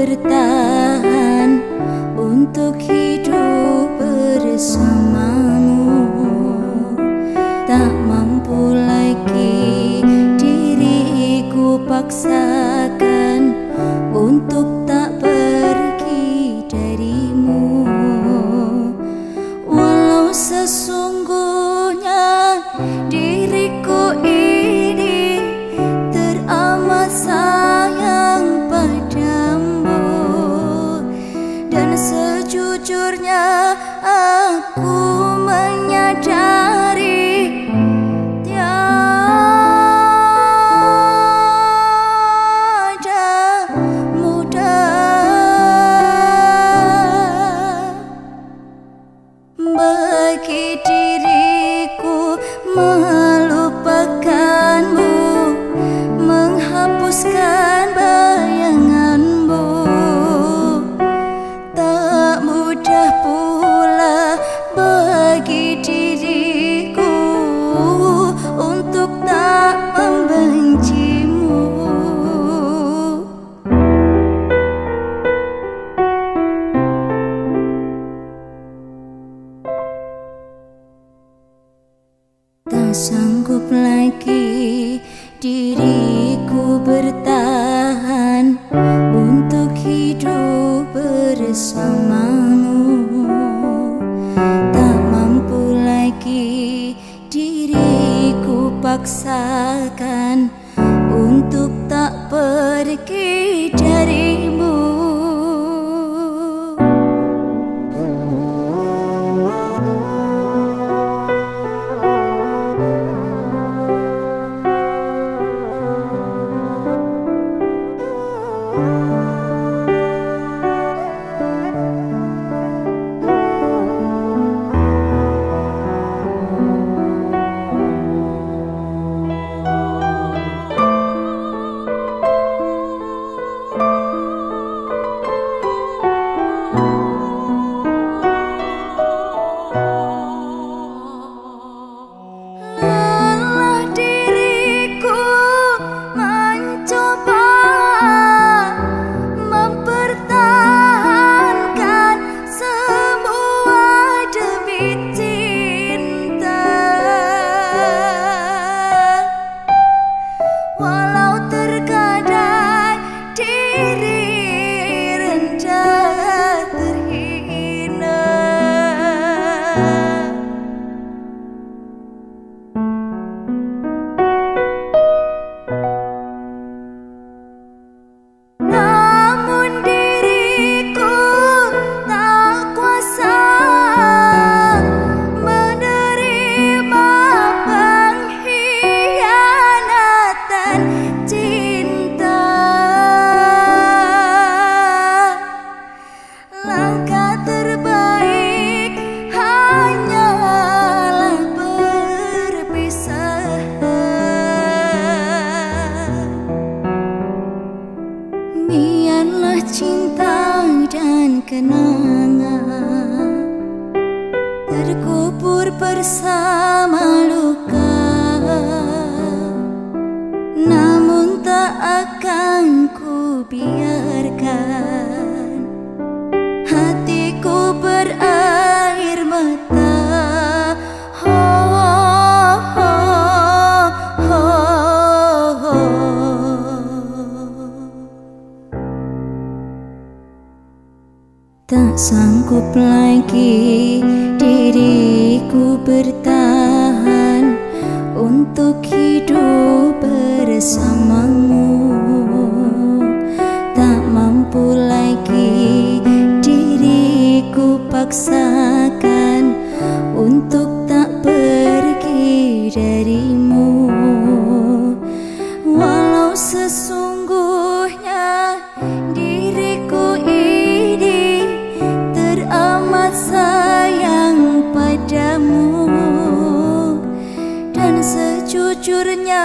bertahan untuk hidup bersamamu. Tak mampu lagi diriku paksakan untuk aku sanggup lagi diriku bertahan Untuk hidup bersamamu. Tak mampu lagi diriku paksakan Untuk tak pergi kenangan terkubur bersama luka. Namun tak akan sanggup lagi diriku bertahan Untuk hidup sejujurnya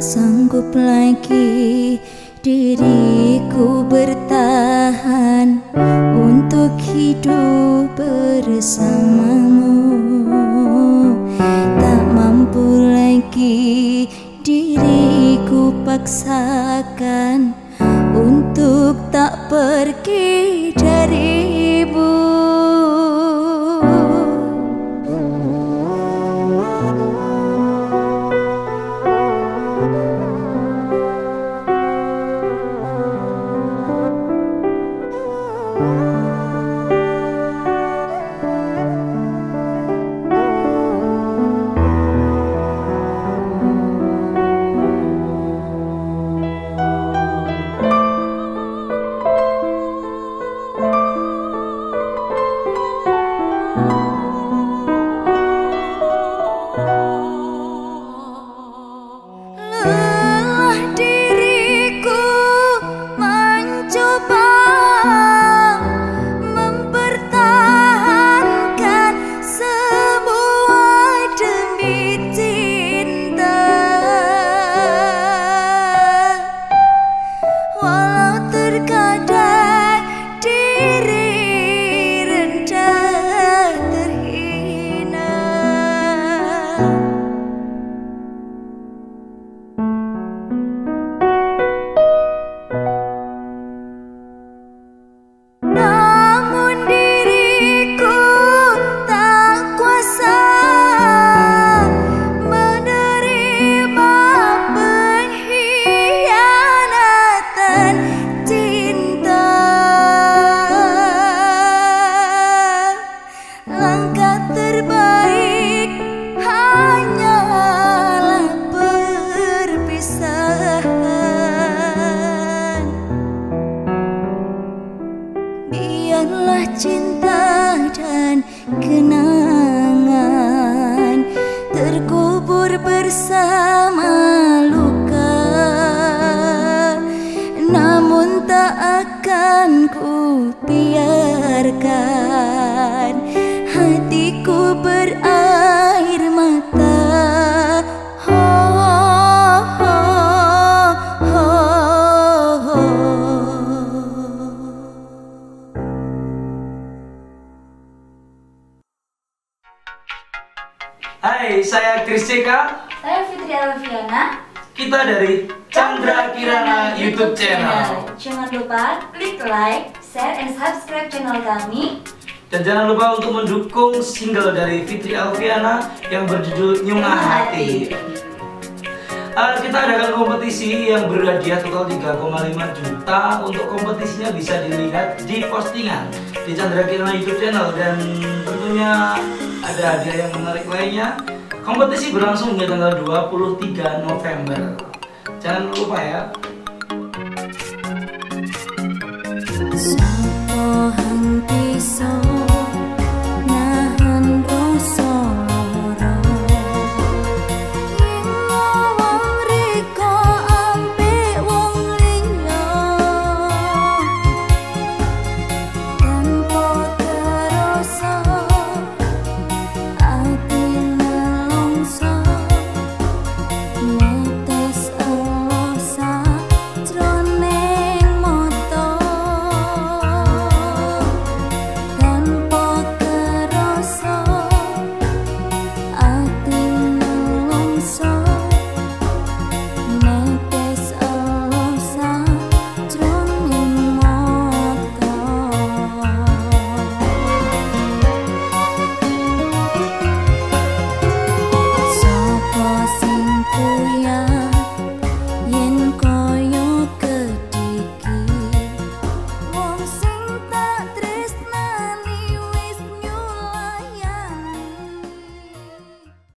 Tak sanggup lagi diriku bertahan untuk hidup bersamamu. Tak mampu lagi diriku paksakan untuk tak pergi darimu terkubur bersama luka. Namun tak akan ku biarkan saya Chris CK. Saya Fitri Alfiana. Kita dari Chandra Kirana YouTube channel. Jangan lupa klik like, share, and subscribe channel kami. Dan jangan lupa untuk mendukung single dari Fitri Alfiana yang berjudul Nyungah Hati. Eh, kita adakan kompetisi yang berhadiah total 3,5 juta. Untuk kompetisinya bisa dilihat di postingan di Chandra Kirana YouTube channel dan tentunya ada hadiah yang menarik lainnya. Kompetisi berlangsung hingga tanggal 23 November. Jangan lupa ya.